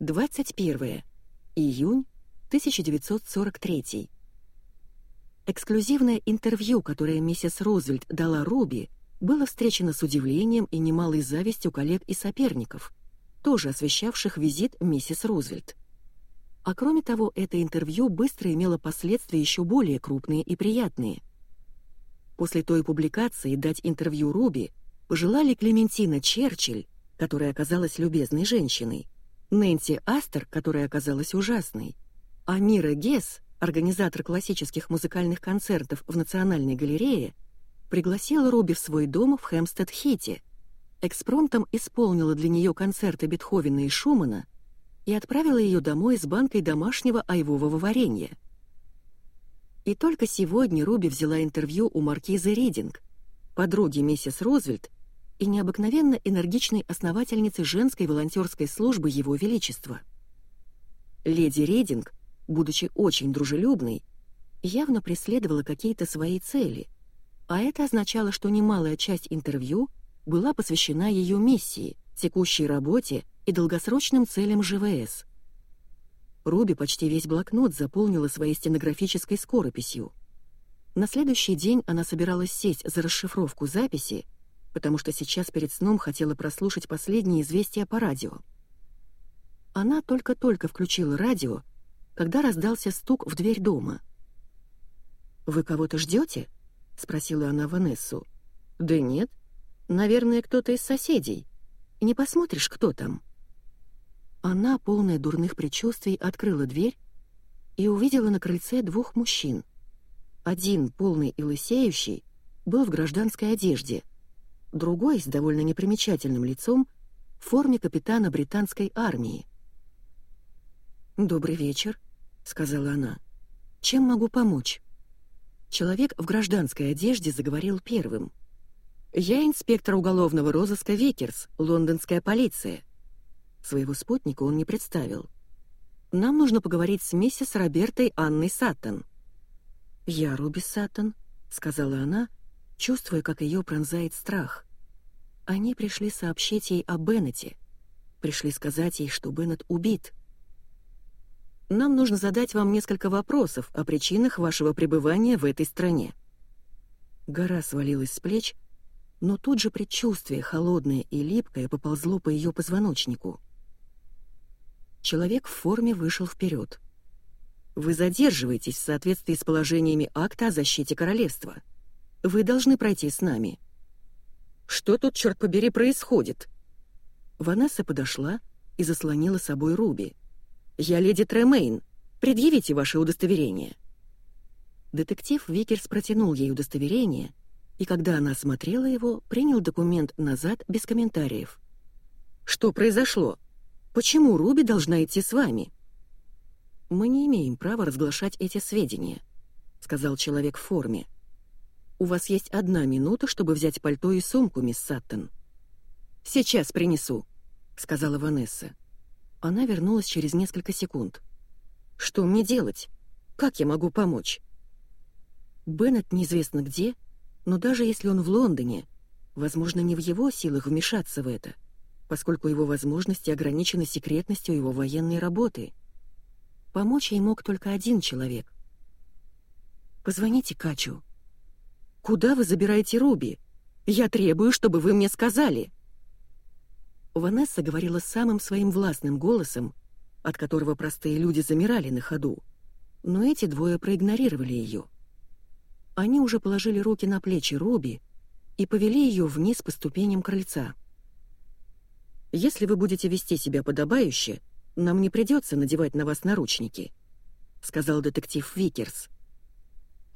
21. Июнь 1943. Эксклюзивное интервью, которое миссис Рузвельт дала Руби, было встречено с удивлением и немалой завистью коллег и соперников, тоже освещавших визит миссис Рузвельт. А кроме того, это интервью быстро имело последствия еще более крупные и приятные. После той публикации дать интервью Руби пожелали Клементина Черчилль, которая оказалась любезной женщиной, Нэнси Астер, которая оказалась ужасной, а Мира Гесс, организатор классических музыкальных концертов в Национальной галерее, пригласила Руби в свой дом в Хэмстед-Хите, экспромтом исполнила для нее концерты Бетховена и Шумана и отправила ее домой с банкой домашнего айвового варенья. И только сегодня Руби взяла интервью у маркизы Ридинг, подруги миссис Розвельт и необыкновенно энергичной основательницы женской волонтерской службы Его Величества. Леди Ридинг будучи очень дружелюбной, явно преследовала какие-то свои цели, а это означало, что немалая часть интервью была посвящена ее миссии, текущей работе и долгосрочным целям ЖВС. Руби почти весь блокнот заполнила своей стенографической скорописью. На следующий день она собиралась сесть за расшифровку записи, потому что сейчас перед сном хотела прослушать последние известия по радио. Она только-только включила радио, когда раздался стук в дверь дома. «Вы кого-то ждете?» — спросила она Ванессу. «Да нет. Наверное, кто-то из соседей. Не посмотришь, кто там?» Она, полная дурных предчувствий, открыла дверь и увидела на крыльце двух мужчин. Один, полный и лысеющий, был в гражданской одежде, другой, с довольно непримечательным лицом, в форме капитана британской армии. «Добрый вечер», сказала она. «Чем могу помочь?» Человек в гражданской одежде заговорил первым. «Я инспектор уголовного розыска Викерс, лондонская полиция». Своего спутника он не представил. «Нам нужно поговорить с миссис Робертой Анной Саттон». «Я Руби Саттон», — сказала она, чувствуя, как ее пронзает страх. Они пришли сообщить ей о Беннете. Пришли сказать ей, что Беннет убит. Нам нужно задать вам несколько вопросов о причинах вашего пребывания в этой стране». Гора свалилась с плеч, но тут же предчувствие, холодное и липкое, поползло по ее позвоночнику. Человек в форме вышел вперед. «Вы задерживаетесь в соответствии с положениями акта о защите королевства. Вы должны пройти с нами». «Что тут, черт побери, происходит?» Ванесса подошла и заслонила собой Руби. «Я леди Тремейн. Предъявите ваше удостоверение». Детектив Викерс протянул ей удостоверение, и когда она осмотрела его, принял документ назад без комментариев. «Что произошло? Почему Руби должна идти с вами?» «Мы не имеем права разглашать эти сведения», — сказал человек в форме. «У вас есть одна минута, чтобы взять пальто и сумку, мисс Саттон». «Сейчас принесу», — сказала Ванесса. Она вернулась через несколько секунд. «Что мне делать? Как я могу помочь?» Беннет неизвестно где, но даже если он в Лондоне, возможно, не в его силах вмешаться в это, поскольку его возможности ограничены секретностью его военной работы. Помочь ей мог только один человек. «Позвоните Качу». «Куда вы забираете Руби? Я требую, чтобы вы мне сказали». Ванесса говорила самым своим властным голосом, от которого простые люди замирали на ходу, но эти двое проигнорировали ее. Они уже положили руки на плечи Руби и повели ее вниз по ступеням крыльца. «Если вы будете вести себя подобающе, нам не придется надевать на вас наручники», — сказал детектив Викерс.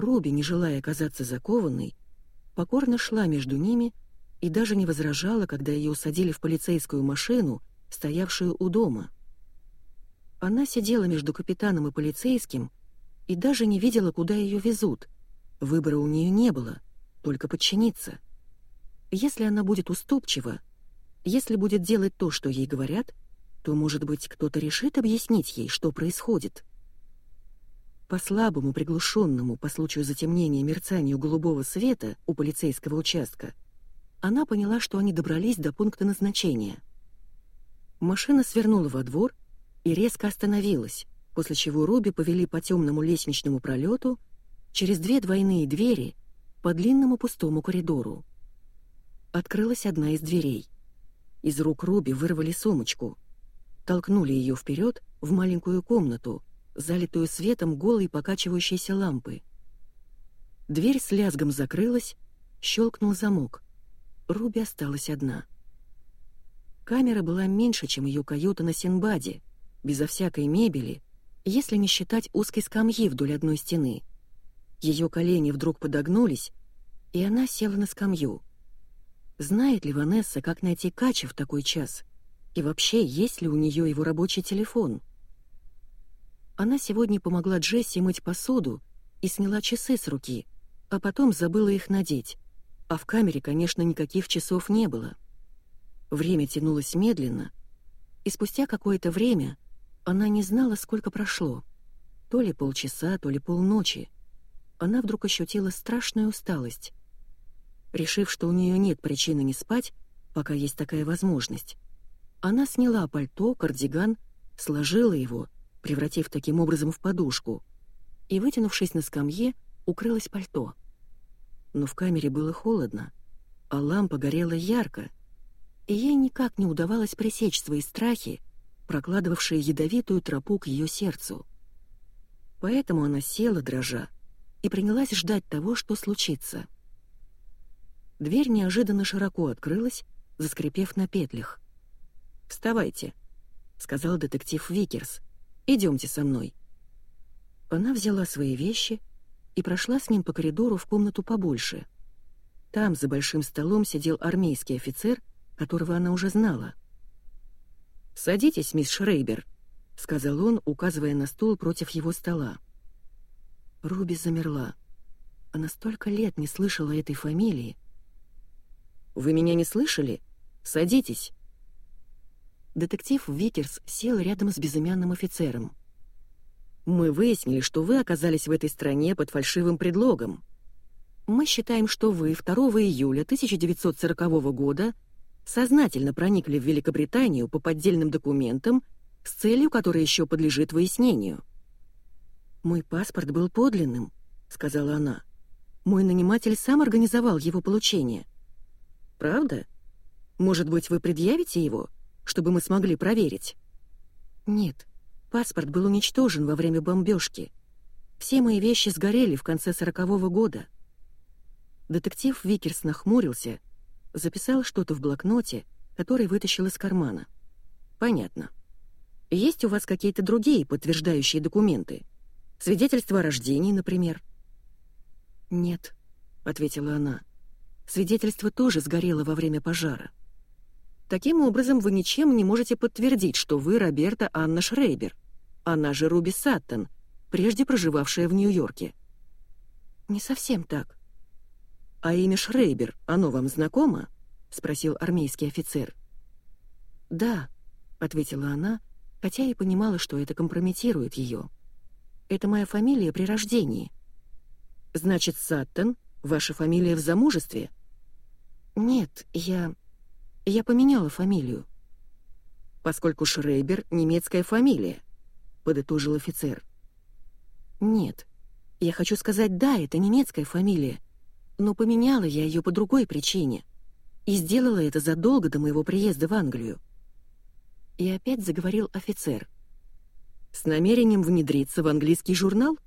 Руби, не желая оказаться закованной, покорно шла между ними, — и даже не возражала, когда ее усадили в полицейскую машину, стоявшую у дома. Она сидела между капитаном и полицейским и даже не видела, куда ее везут. Выбора у нее не было, только подчиниться. Если она будет уступчива, если будет делать то, что ей говорят, то, может быть, кто-то решит объяснить ей, что происходит. По слабому, приглушенному по случаю затемнения мерцанию голубого света у полицейского участка — она поняла, что они добрались до пункта назначения. Машина свернула во двор, и резко остановилась, после чего Руби повели по темному лестничному пролету через две двойные двери по длинному пустому коридору. Открылась одна из дверей. Из рук Руби вырвали сумочку, толкнули ее вперед в маленькую комнату, залитую светом голой покачивающейся лампы. Дверь с лязгом закрылась, щелкнул замок. Руби осталась одна. Камера была меньше, чем ее каюта на Синбаде, безо всякой мебели, если не считать узкой скамьи вдоль одной стены. Ее колени вдруг подогнулись, и она села на скамью. Знает ли Ванесса, как найти Кача в такой час? И вообще, есть ли у нее его рабочий телефон? Она сегодня помогла Джесси мыть посуду и сняла часы с руки, а потом забыла их надеть. А в камере, конечно, никаких часов не было. Время тянулось медленно, и спустя какое-то время она не знала, сколько прошло. То ли полчаса, то ли полночи. Она вдруг ощутила страшную усталость. Решив, что у нее нет причины не спать, пока есть такая возможность, она сняла пальто, кардиган, сложила его, превратив таким образом в подушку, и, вытянувшись на скамье, укрылась пальто. Но в камере было холодно, а лампа горела ярко, и ей никак не удавалось пресечь свои страхи, прокладывавшие ядовитую тропу к ее сердцу. Поэтому она села, дрожа, и принялась ждать того, что случится. Дверь неожиданно широко открылась, заскрипев на петлях. «Вставайте», — сказал детектив Викерс. «Идемте со мной». Она взяла свои вещи и прошла с ним по коридору в комнату побольше. Там, за большим столом, сидел армейский офицер, которого она уже знала — «Садитесь, мисс Шрейбер», — сказал он, указывая на стул против его стола. Руби замерла. Она столько лет не слышала этой фамилии. «Вы меня не слышали? Садитесь». Детектив Викерс сел рядом с безымянным офицером. «Мы выяснили, что вы оказались в этой стране под фальшивым предлогом. Мы считаем, что вы 2 июля 1940 года сознательно проникли в Великобританию по поддельным документам с целью, которая еще подлежит выяснению. «Мой паспорт был подлинным», — сказала она. «Мой наниматель сам организовал его получение». «Правда? Может быть, вы предъявите его, чтобы мы смогли проверить?» «Нет, паспорт был уничтожен во время бомбежки. Все мои вещи сгорели в конце сорокового года». Детектив Викерс нахмурился записал что-то в блокноте, который вытащил из кармана. «Понятно. Есть у вас какие-то другие подтверждающие документы? Свидетельство о рождении, например?» «Нет», — ответила она. «Свидетельство тоже сгорело во время пожара». «Таким образом, вы ничем не можете подтвердить, что вы Роберта Анна Шрейбер, она же Руби Саттон, прежде проживавшая в Нью-Йорке». «Не совсем так. «А имя Шрейбер, оно вам знакомо?» — спросил армейский офицер. «Да», — ответила она, хотя и понимала, что это компрометирует ее. «Это моя фамилия при рождении». «Значит, Саттон — ваша фамилия в замужестве?» «Нет, я... я поменяла фамилию». «Поскольку Шрейбер — немецкая фамилия», — подытожил офицер. «Нет, я хочу сказать, да, это немецкая фамилия, но поменяла я ее по другой причине. И сделала это задолго до моего приезда в Англию. И опять заговорил офицер. С намерением внедриться в английский журнал?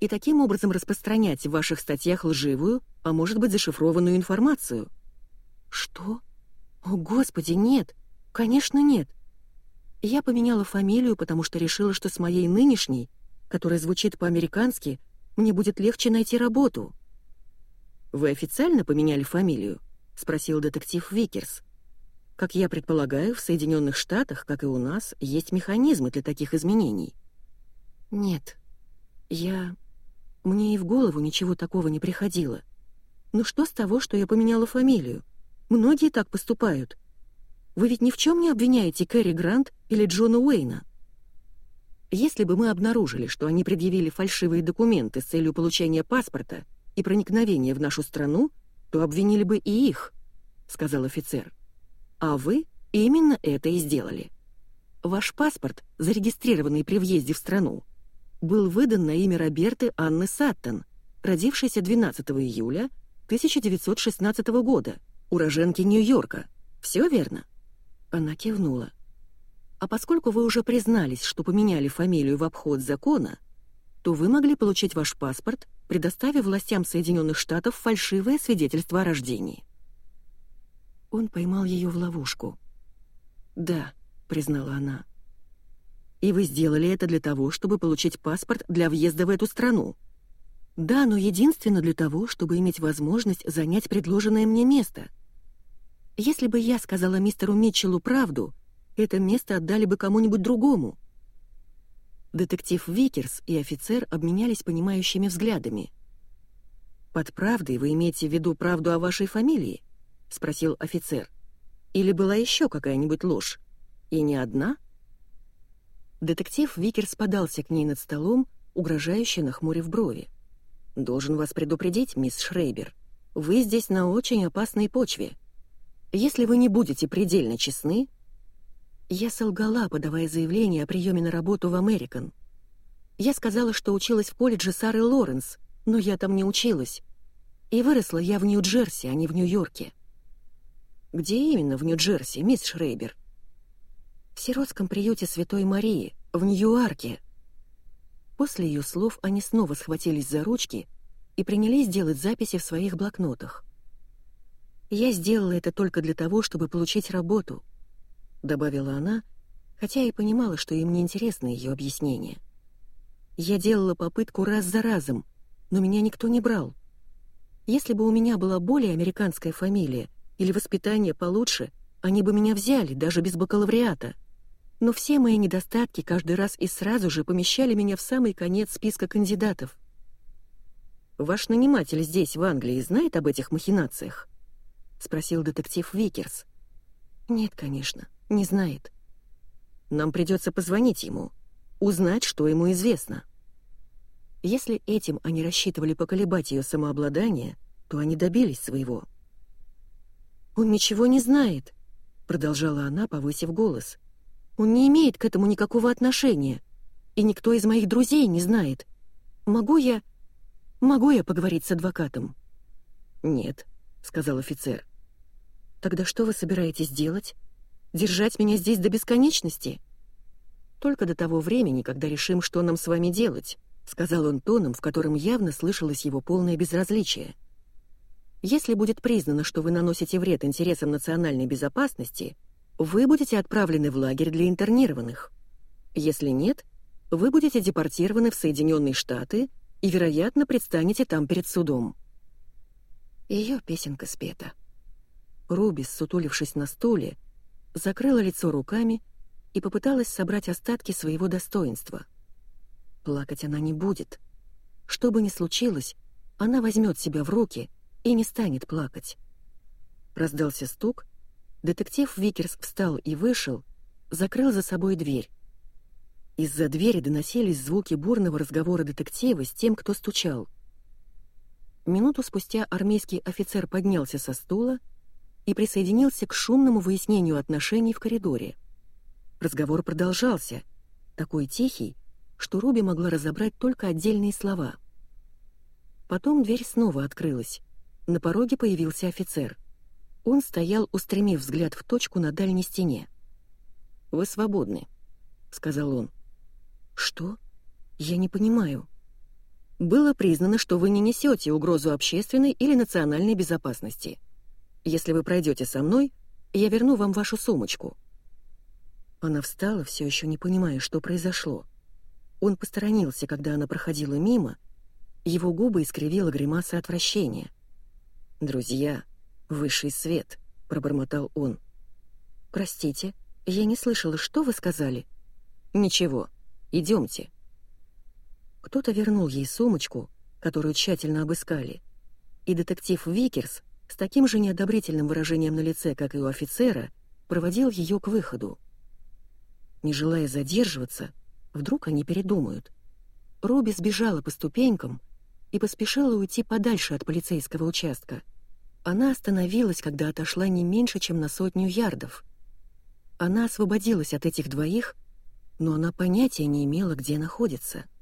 И таким образом распространять в ваших статьях лживую, а может быть зашифрованную информацию? Что? О, Господи, нет! Конечно, нет! Я поменяла фамилию, потому что решила, что с моей нынешней, которая звучит по-американски, мне будет легче найти работу. «Вы официально поменяли фамилию?» — спросил детектив Викерс. «Как я предполагаю, в Соединенных Штатах, как и у нас, есть механизмы для таких изменений». «Нет, я... Мне и в голову ничего такого не приходило. Ну что с того, что я поменяла фамилию? Многие так поступают. Вы ведь ни в чем не обвиняете Кэрри Грант или Джона Уэйна?» Если бы мы обнаружили, что они предъявили фальшивые документы с целью получения паспорта и проникновение в нашу страну, то обвинили бы и их», — сказал офицер. «А вы именно это и сделали. Ваш паспорт, зарегистрированный при въезде в страну, был выдан на имя Роберты Анны Саттон, родившейся 12 июля 1916 года, уроженки Нью-Йорка. Все верно?» Она кивнула. «А поскольку вы уже признались, что поменяли фамилию в обход закона, то вы могли получить ваш паспорт, предоставив властям Соединенных Штатов фальшивое свидетельство о рождении». Он поймал ее в ловушку. «Да», — признала она. «И вы сделали это для того, чтобы получить паспорт для въезда в эту страну?» «Да, но единственно для того, чтобы иметь возможность занять предложенное мне место. Если бы я сказала мистеру Митчеллу правду, это место отдали бы кому-нибудь другому». Детектив Викерс и офицер обменялись понимающими взглядами. «Под правдой вы имеете в виду правду о вашей фамилии?» — спросил офицер. «Или была еще какая-нибудь ложь? И не одна?» Детектив Викерс подался к ней над столом, угрожающе нахмурив брови. «Должен вас предупредить, мисс Шрейбер, вы здесь на очень опасной почве. Если вы не будете предельно честны...» Я солгала, подавая заявление о приеме на работу в Американ. Я сказала, что училась в колледже Сары Лоренс, но я там не училась. И выросла я в Нью-Джерси, а не в Нью-Йорке. «Где именно в Нью-Джерси, мисс Шрейбер?» «В сиротском приюте Святой Марии, в Нью-Арке», После ее слов они снова схватились за ручки и принялись делать записи в своих блокнотах. «Я сделала это только для того, чтобы получить работу», — добавила она, хотя и понимала, что им не интересно ее объяснение. «Я делала попытку раз за разом, но меня никто не брал. Если бы у меня была более американская фамилия или воспитание получше, они бы меня взяли, даже без бакалавриата но все мои недостатки каждый раз и сразу же помещали меня в самый конец списка кандидатов. «Ваш наниматель здесь, в Англии, знает об этих махинациях?» — спросил детектив Викерс. «Нет, конечно, не знает. Нам придется позвонить ему, узнать, что ему известно». Если этим они рассчитывали поколебать ее самообладание, то они добились своего. «Он ничего не знает», — продолжала она, повысив голос. Он не имеет к этому никакого отношения, и никто из моих друзей не знает. Могу я... Могу я поговорить с адвокатом?» «Нет», — сказал офицер. «Тогда что вы собираетесь делать? Держать меня здесь до бесконечности?» «Только до того времени, когда решим, что нам с вами делать», — сказал он тоном, в котором явно слышалось его полное безразличие. «Если будет признано, что вы наносите вред интересам национальной безопасности, вы будете отправлены в лагерь для интернированных. Если нет, вы будете депортированы в Соединенные Штаты и, вероятно, предстанете там перед судом. Ее песенка спета. Руби, ссутулившись на стуле, закрыла лицо руками и попыталась собрать остатки своего достоинства. Плакать она не будет. Что бы ни случилось, она возьмет себя в руки и не станет плакать. Раздался стук, Детектив Викерс встал и вышел, закрыл за собой дверь. Из-за двери доносились звуки бурного разговора детектива с тем, кто стучал. Минуту спустя армейский офицер поднялся со стула и присоединился к шумному выяснению отношений в коридоре. Разговор продолжался, такой тихий, что Руби могла разобрать только отдельные слова. Потом дверь снова открылась. На пороге появился офицер. Он стоял, устремив взгляд в точку на дальней стене. «Вы свободны», — сказал он. «Что? Я не понимаю». «Было признано, что вы не несете угрозу общественной или национальной безопасности. Если вы пройдете со мной, я верну вам вашу сумочку». Она встала, все еще не понимая, что произошло. Он посторонился, когда она проходила мимо, его губы искривила гримаса отвращения. «Друзья», «Высший свет», — пробормотал он. «Простите, я не слышала, что вы сказали?» «Ничего, идемте». Кто-то вернул ей сумочку, которую тщательно обыскали, и детектив Викерс с таким же неодобрительным выражением на лице, как и у офицера, проводил ее к выходу. Не желая задерживаться, вдруг они передумают. Руби сбежала по ступенькам и поспешила уйти подальше от полицейского участка — она остановилась, когда отошла не меньше, чем на сотню ярдов. Она освободилась от этих двоих, но она понятия не имела, где находится —